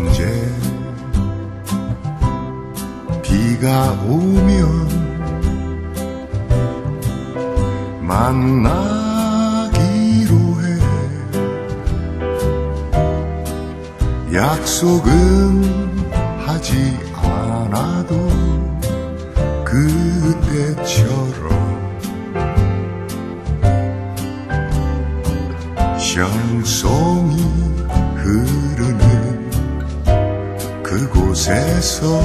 언제 비가 오면 만나기로 해. 약속은 하지 않아도 그때처럼 샹송이 흐르 그곳에서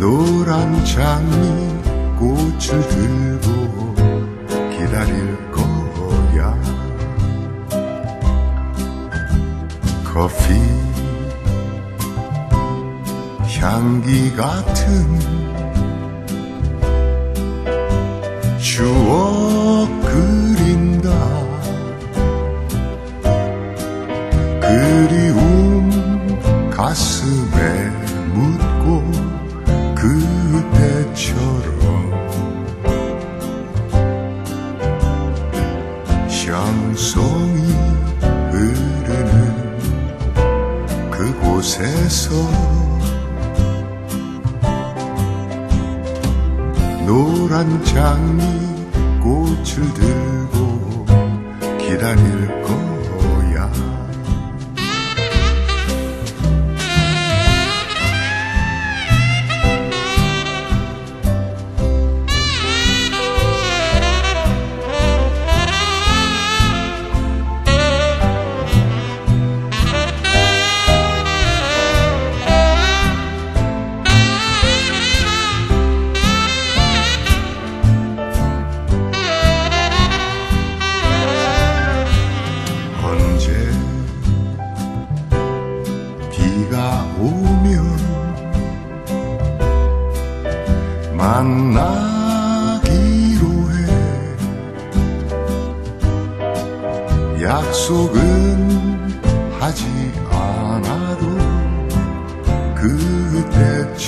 노란 장미 꽃을 들고 기다릴 거야. 커피 향기 같은 추억 그 그리움 가슴에 묻고 그때처럼 샹송이 흐르는 그곳에서 노란 장미 꽃을 들고 기다릴 거 약속은 하지 않아도 그때처럼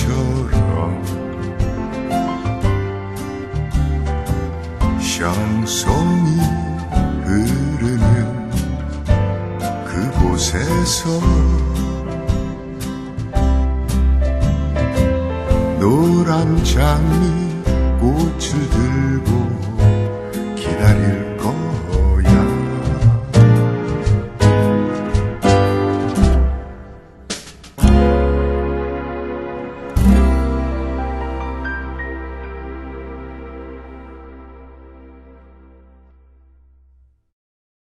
샹송이 흐르는 그곳에서 노란 장미 꽃을 기다릴